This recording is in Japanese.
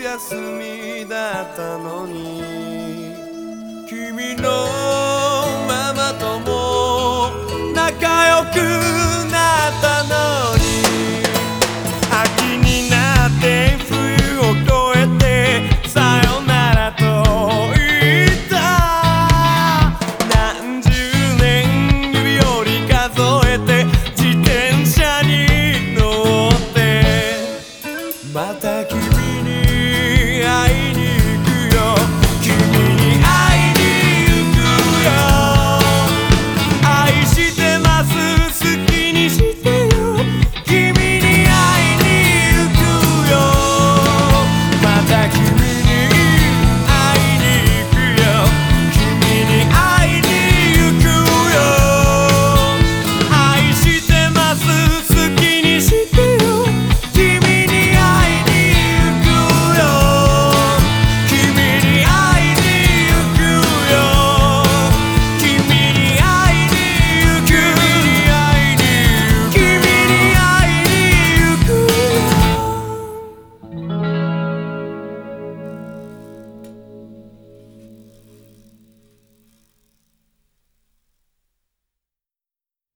休みだったのに。君のママとも仲良く